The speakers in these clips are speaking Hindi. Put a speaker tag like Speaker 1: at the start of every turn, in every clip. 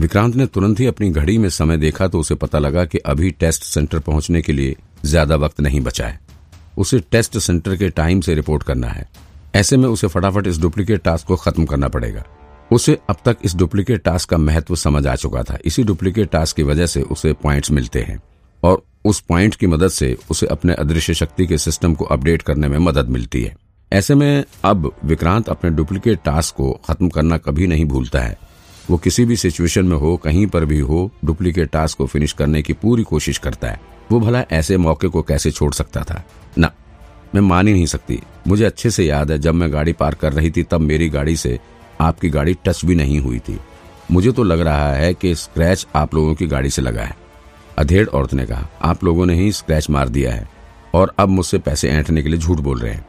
Speaker 1: विक्रांत ने तुरंत ही अपनी घड़ी में समय देखा तो उसे पता लगा कि अभी टेस्ट सेंटर पहुँचने के लिए ज़्यादा वक्त नहीं बचा है। उसे टेस्ट सेंटर के टाइम से रिपोर्ट करना है। ऐसे में उसे फटाफट इस डुप्लीकेट टास्क को खत्म करना पड़ेगा। उसे अब तक इस डुप्लीकेट टास्क का महत्व समझ आ चुका था। इसी डुप्लीकेट टास्क की वजह से उसे पॉइंट्स मिलते हैं और उस पॉइंट की मदद से उसे अपने अदृश्य शक्ति के सिस्टम को अपडेट करने में मदद मिलती है। ऐसे में अब विक्रांत अपने डुप्लीकेट टास्क को खत्म करना कभी नहीं भूलता है। वो किसी भी सिचुएशन में हो, कहीं पर भी हो डुप्लीकेट टास्क को फिनिश करने की पूरी कोशिश करता है। वो भला ऐसे मौके को कैसे छोड़ सकता था? ना, मैं मान ही नहीं सकती। मुझे अच्छे से याद है, जब मैं गाड़ी पार कर रही थी, तब मेरी गाड़ी से आपकी गाड़ी टच भी नहीं हुई थी। मुझे तो लग रहा है कि स्क्रैच आप लोगों की गाड़ी से लगा है। अधेड़ औरत ने कहा, आप लोगों ने ही स्क्रैच मार दिया है और अब मुझसे पैसे ऐंठने के लिए झूठ बोल रहे हैं।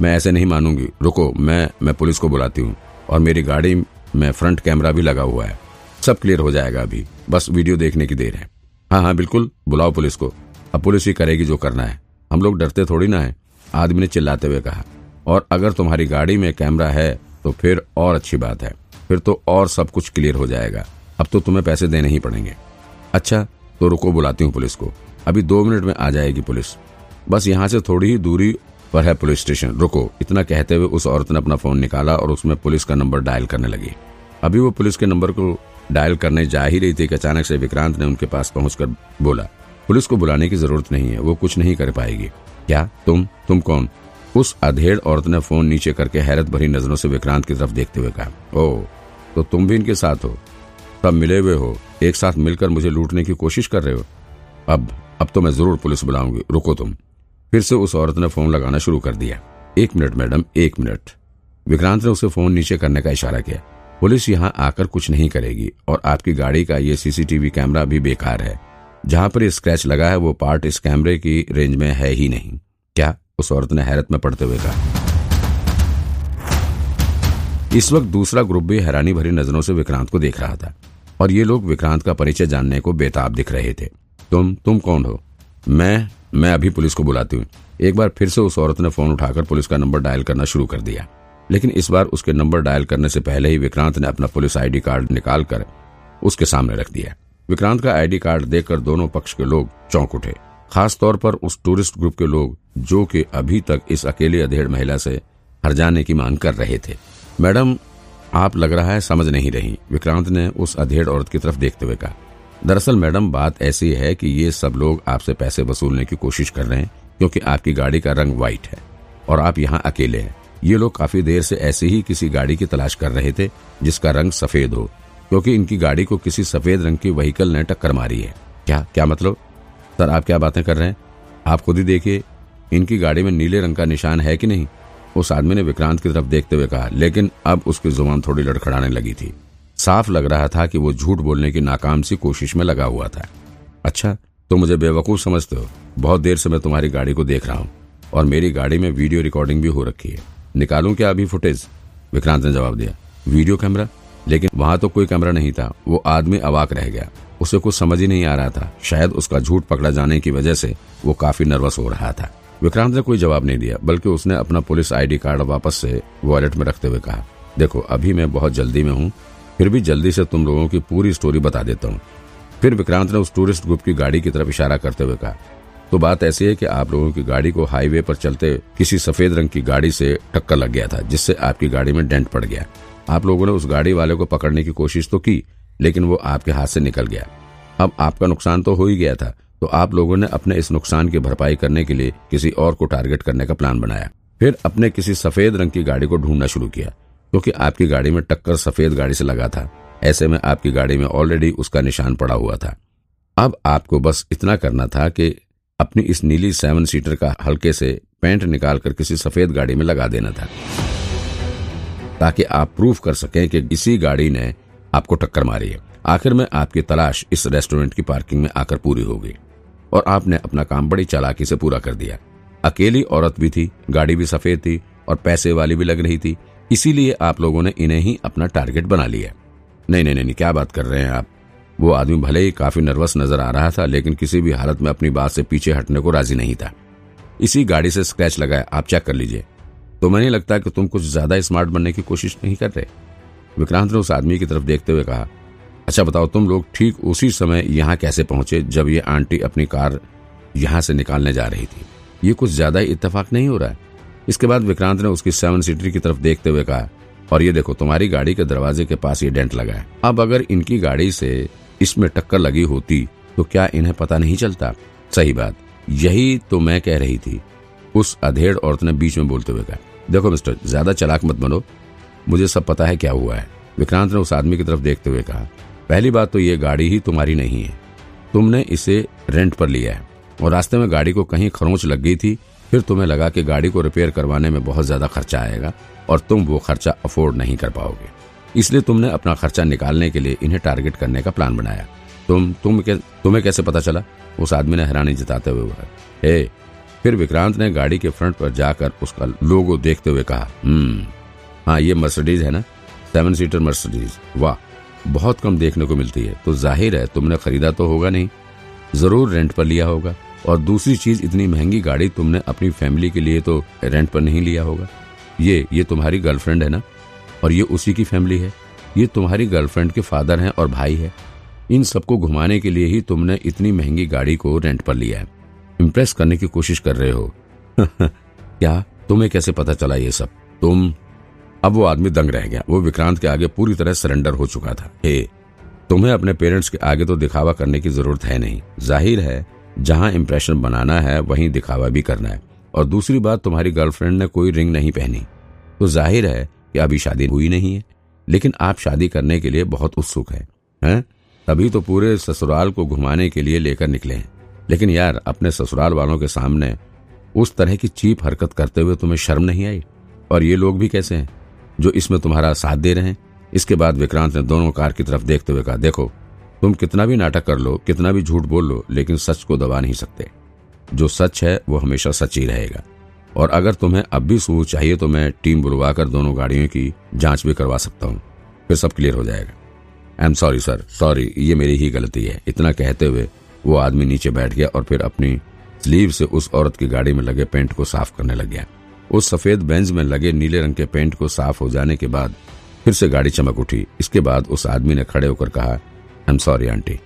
Speaker 1: मैं ऐसे नहीं मानूँगी। रुको, मैं मैं पुलिस को बुलाती हूँ और मेरी गाड़ी में फ्रंट कैमरा भी लगा हुआ है। सब क्लियर हो जाएगा अभी। बस वीडियो देखने की देर है। हाँ हाँ बिल्कुल। बुलाओ पुलिस को। अब पुलिस ही करेगी जो करना है। हम लोग डरते थोड़ी ना है। आदमी ने चिल्लाते हुए कहा। और अगर तुम्हारी गाड़ी में कैमरा है तो फिर और अच्छी बात है। फिर तो और सब कुछ क्लियर हो जाएगा। अब तो तुम्हें पैसे देने ही पड़ेंगे। अच्छा तो रुको, बुलाती हूँ पुलिस को। अभी दो मिनट में आ जाएगी पुलिस। बस यहाँ से थोड़ी ही दूरी पर है पुलिस स्टेशन। रुको, इतना कहते हुए उस औरत ने अपना फ़ोन निकाला और उसमें पुलिस का नंबर डायल करने लगी। अभी वो पुलिस के नंबर को डायल करने जा ही रही थी कि अचानक से विक्रांत ने उनके पास पहुंचकर बोला, पुलिस को बुलाने की ज़रूरत नहीं है, वो कुछ नहीं कर पाएगी। क्या? तुम? तुम कौन? उस अधेड़ औरत ने फ़ोन नीचे करके हैरत भरी नज़रों से विक्रांत की तरफ़ देखते हुए कहा, ओ तो तुम भी इनके साथ हो? तब मिले हुए हो? एक साथ मिलकर मुझे लूटने की कोशिश कर रहे हो? अब अब तो मैं ज़रूर पुलिस बुलाऊँगी। रुको तुम। फिर से उस औरत ने फ़ोन लगाना शुरू कर दिया। एक मिनट, मैडम, एक मिनट। विक्रांत ने उसे फ़ोन नीचे करने का इशारा किया। पुलिस यहाँ आकर कुछ नहीं करेगी और आपकी गाड़ी का ये सीसीटीवी कैमरा भी बेकार है। जहाँ पर स्क्रैच लगा है, वो पार्ट इस कैमरे की रेंज में है ही नहीं। क्या उस औरत ने हैरत में पड़ते हुए कहा? इस वक्त दूसरा ग्रुप भी हैरानी भरी नज़रों से विक्रांत को देख रहा था और ये लोग विक्रांत का परिचय जानने को बेताब दिख रहे थे। तुम तुम कौन हो? मैं मैं अभी पुलिस को बुलाती हूँ। एक बार फिर से उस औरत ने फ़ोन उठाकर पुलिस का नंबर डायल करना शुरू कर दिया। लेकिन इस बार उसके नंबर डायल करने से पहले ही विक्रांत ने अपना पुलिस आईडी कार्ड निकालकर उसके सामने रख दिया। विक्रांत का आईडी कार्ड देखकर दोनों पक्ष के लोग चौंक उठे। खास तौर पर उस टूरिस्ट ग्रुप के लोग, जो कि अभी तक इस अकेली अधेड़ महिला से हर जाने की मांग कर रहे थे। मैडम, आप लग रहा है समझ नहीं रही। विक्रांत ने उस अधेड़ औरत की तरफ़ देखते हुए कहा दरअसल मैडम, बात ऐसी है कि ये सब लोग आपसे पैसे वसूलने की कोशिश कर रहे हैं, क्योंकि आपकी गाड़ी का रंग व्हाइट है और आप यहाँ अकेले हैं। ये लोग काफ़ी देर से ऐसे ही किसी गाड़ी की तलाश कर रहे थे, जिसका रंग सफ़ेद हो, क्योंकि इनकी गाड़ी को किसी सफ़ेद रंग की व्हीकल ने टक्कर मारी है। क्या क्या मतलब? सर, आप क्या बातें कर रहे हैं? आप खुद ही देखिए, इनकी गाड़ी में नीले रंग का निशान है कि नहीं? उस आदमी ने विक्रांत की तरफ़ देखते हुए कहा, लेकिन अब उसकी ज़ुबान थोड़ी लड़खड़ाने लगी थी। साफ़ लग रहा था कि वो झूठ बोलने की नाकाम सी कोशिश में लगा हुआ था। अच्छा तो मुझे बेवकूफ़ समझते हो। बहुत देर से मैं तुम्हारी गाड़ी को देख रहा हूँ और मेरी गाड़ी में वीडियो रिकॉर्डिंग भी हो रखी है। निकालू क्या अभी फुटेज? विक्रांत ने जवाब दिया। Video camera? लेकिन वहाँ तो कोई कैमरा नहीं था। वो आदमी अवाक रह गया। उसे कुछ समझ ही नहीं आ रहा था। शायद उसका झूठ पकड़ा जाने की वजह से वो काफ़ी नर्वस हो रहा था। विक्रांत ने कोई जवाब नहीं दिया, बल्कि उसने अपना पुलिस आईडी कार्ड वापस से वॉलेट में रखते हुए कहा, देखो, अभी मैं बहुत जल्दी में हूँ फिर भी जल्दी से तुम लोगों की पूरी स्टोरी बता देता हूँ। फिर विक्रांत ने उस टूरिस्ट ग्रुप की गाड़ी की तरफ़ इशारा करते हुए कहा तो बात ऐसी है कि आप लोगों की गाड़ी को हाईवे पर चलते किसी सफ़ेद रंग की गाड़ी से टक्कर लग गया था, जिससे आपकी गाड़ी में डेंट पड़ गया। आप लोगों ने उस गाड़ी वाले को पकड़ने की कोशिश तो की, लेकिन वो आपके हाथ से निकल गया। अब आपका नुकसान तो हो ही गया था तो आप लोगों ने अपने इस नुकसान की भरपाई करने के लिए किसी और को टारगेट करने का प्लान बनाया। फिर अपने किसी सफ़ेद रंग की गाड़ी को ढूंढना शुरू किया। क्योंकि आपकी गाड़ी में टक्कर सफ़ेद गाड़ी से लगा था। ऐसे में आपकी गाड़ी में ऑलरेडी उसका निशान पड़ा हुआ था। अब आपको बस इतना करना था कि अपनी इस नीली सेवन सीटर का हल्के से पेंट निकालकर किसी सफ़ेद गाड़ी में लगा देना था। ताकि आप प्रूफ कर सकें कि इसी गाड़ी ने आपको टक्कर मारी है। आखिर में आपकी तलाश इस रेस्टोरेंट की पार्किंग में आकर पूरी हो गई और आपने अपना काम बड़ी चालाकी से पूरा कर दिया। अकेली औरत भी थी, गाड़ी भी सफ़ेद थी और पैसे वाली भी लग रही थी। इसीलिए आप लोगों ने इन्हें ही अपना टारगेट बना लिया नहीं नहीं नहीं क्या बात कर रहे हैं आप? वो आदमी भले ही काफ़ी नर्वस नज़र आ रहा था, लेकिन किसी भी हालत में अपनी बात से पीछे हटने को राज़ी नहीं था। इसी गाड़ी से स्क्रैच लगाया, आप चेक कर लीजिए। तो मैं नहीं लगता कि तुम कुछ ज़्यादा स्मार्ट बनने की कोशिश नहीं कर रहे। विक्रांत ने उस आदमी की तरफ़ देखते हुए कहा अच्छा बताओ, तुम लोग ठीक उसी समय यहाँ कैसे पहुँचे जब ये आंटी अपनी कार यहाँ से निकालने जा रही थी? ये कुछ ज़्यादा इत्तेफाक नहीं हो रहा है? इसके बाद विक्रांत ने उसकी सेवन सीटर की तरफ़ देखते हुए कहा, और ये देखो, तुम्हारी गाड़ी के दरवाजे के पास ये डेंट लगा है। अब अगर इनकी गाड़ी से इसमें टक्कर लगी होती तो क्या इन्हें पता नहीं चलता? सही बात, यही तो मैं कह रही थी, उस अधेड़ औरत ने बीच में बोलते हुए कहा। देखो मिस्टर, ज़्यादा चलाक मत बनो, मुझे सब पता है क्या हुआ है। विक्रांत ने उस आदमी की तरफ़ देखते हुए कहा, पहली बात तो ये गाड़ी ही तुम्हारी नहीं है, तुमने इसे रेंट पर लिया है, और रास्ते में गाड़ी को कहीं खरोंच लग गई थी फिर तुम्हें लगा कि गाड़ी को रिपेयर करवाने में बहुत ज़्यादा खर्चा आएगा और तुम वो खर्चा अफोर्ड नहीं कर पाओगे। इसलिए तुमने अपना खर्चा निकालने के लिए इन्हें टारगेट करने का प्लान बनाया। तुम तुम के, तुम्हें कैसे पता चला? उस आदमी ने हैरानी जताते हुए हे! फिर विक्रांत ने गाड़ी के फ्रंट पर जाकर उसका लोगो देखते हुए कहा हम्म हाँ ये मर्सिडीज है ना? सेवन सीटर मर्सिडीज वाह बहुत कम देखने को मिलती है। तो ज़ाहिर है तुमने खरीदा तो होगा नहीं। ज़रूर रेंट पर लिया होगा। और दूसरी चीज़, इतनी महँगी गाड़ी तुमने अपनी फैमिली के लिए तो रेंट पर नहीं लिया होगा। ये ये तुम्हारी गर्लफ्रेंड है ना? और ये उसी की फैमिली है। ये तुम्हारी गर्लफ्रेंड के फादर हैं और भाई है। इन सबको घुमाने के लिए ही तुमने इतनी महँगी गाड़ी को रेंट पर लिया है। इम्प्रेस करने की कोशिश कर रहे हो। क्या? तुम्हें कैसे पता चला ये सब? तुम? अब वो आदमी दंग रह गया। वो विक्रांत के आगे पूरी तरह सरेंडर हो चुका था। हे, तुम्हें अपने पेरेंट्स के आगे तो दिखावा करने की ज़रूरत है नहीं। ज़ाहिर है जहाँ इम्प्रेशन बनाना है, वहीं दिखावा भी करना है। और दूसरी बात, तुम्हारी गर्लफ्रेंड ने कोई रिंग नहीं पहनी। तो ज़ाहिर है कि अभी शादी हुई नहीं है, लेकिन आप शादी करने के लिए बहुत उत्सुक है, हैं? तभी तो पूरे ससुराल को घुमाने के लिए लेकर निकले हैं। लेकिन यार, अपने ससुराल वालों के सामने उस तरह की चीप हरकत करते हुए तुम्हें शर्म नहीं आई? और ये लोग भी कैसे हैं, जो इसमें तुम्हारा साथ दे रहे हैं? इसके बाद विक्रांत ने दोनों कार की तरफ़ देखते हुए कहा, देखो तुम कितना भी नाटक कर लो, कितना भी झूठ बोल लो, लेकिन सच को दबा नहीं सकते। जो सच है, वो हमेशा सच ही रहेगा। और अगर तुम्हें अब भी सबूत चाहिए तो मैं टीम बुलवा कर दोनों गाड़ियों की जाँच भी करवा सकता हूँ। फिर सब क्लियर हो जाएगा। I am sorry sir sorry ये मेरी ही गलती है। इतना कहते हुए वो आदमी नीचे बैठ गया और फिर अपनी स्लीव से उस औरत की गाड़ी में लगे पेंट को साफ़ करने लग गया। उस सफ़ेद बेंज में लगे नीले रंग के पेंट को साफ़ हो जाने के बाद फिर से गाड़ी चमक उठी। इसके बाद उस आदमी ने खड़े होकर कहा आई एम सॉरी आंटी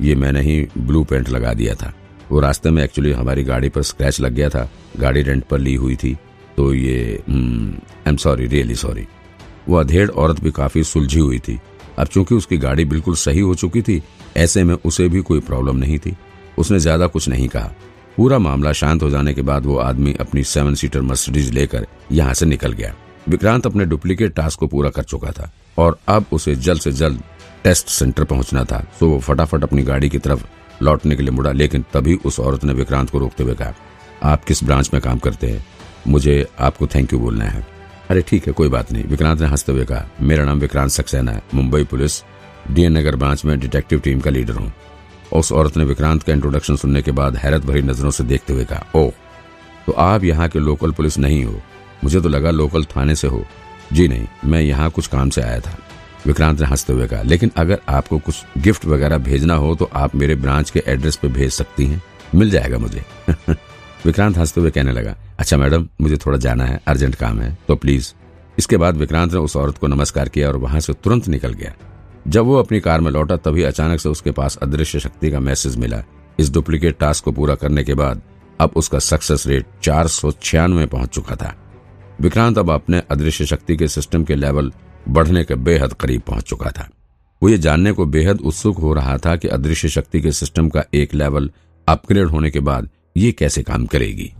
Speaker 1: ये मैंने ही ब्लू पेंट लगा दिया था। वो रास्ते में एक्चुअली हमारी गाड़ी पर स्क्रैच लग गया था। गाड़ी रेंट पर ली हुई थी। तो ये I am sorry really sorry वो अधेड़ औरत भी काफ़ी सुलझी हुई थी। अब चूँकि उसकी गाड़ी बिल्कुल सही हो चुकी थी, ऐसे में उसे भी कोई प्रॉब्लम नहीं थी। उसने ज़्यादा कुछ नहीं कहा। पूरा मामला शांत हो जाने के बाद वो आदमी अपनी सेवन सीटर मर्सिडीज लेकर यहाँ से निकल गया। विक्रांत अपने डुप्लीकेट टास्क को पूरा कर चुका था और अब उसे जल्द से जल्द टेस्ट सेंटर पहुँचना था तो वो फटाफट अपनी गाड़ी की तरफ़ लौटने के लिए मुड़ा, लेकिन तभी उस औरत ने विक्रांत को रोकते हुए कहा, आप किस ब्रांच में काम करते हैं? मुझे आपको थैंक यू बोलना है. अरे ठीक है, कोई बात नहीं, विक्रांत ने हँसते हुए कहा, मेरा नाम विक्रांत सक्सेना है, Mumbai police, DN Nagar branch में डिटेक्टिव टीम का लीडर हूँ। उस औरत ने विक्रांत का इंट्रोडक्शन सुनने के बाद हैरत भरी नज़रों से देखते हुए कहा, ओह तो आप यहाँ के लोकल पुलिस नहीं हो? मुझे तो लगा लोकल थाने से हो। जी नहीं, मैं यहाँ कुछ काम से आया था। विक्रांत ने हँसते हुए कहा, लेकिन अगर आपको कुछ गिफ्ट वगैरह भेजना हो तो आप मेरे ब्रांच के एड्रेस पे भेज सकती हैं। मिल जाएगा मुझे। विक्रांत हँसते हुए कहने लगा अच्छा मैडम, मुझे थोड़ा जाना है, अर्जेंट काम है तो प्लीज़। इसके बाद विक्रांत ने उस औरत को नमस्कार किया और वहाँ से तुरंत निकल गया। जब वो अपनी कार में लौटा, तभी अचानक से उसके पास अदृश्य शक्ति का मैसेज मिला। इस डुप्लीकेट टास्क को पूरा करने के बाद, अब उसका सक्सेस रेट चार सौ छियानवे पहुँच चुका था। विक्रांत अब अपने अदृश्य शक्ति के सिस्टम के लेवल बढ़ने के बेहद करीब पहुँच चुका था। वो ये जानने को बेहद उत्सुक हो रहा था कि अदृश्य शक्ति के सिस्टम का एक लेवल अपग्रेड होने के बाद ये कैसे काम करेगी।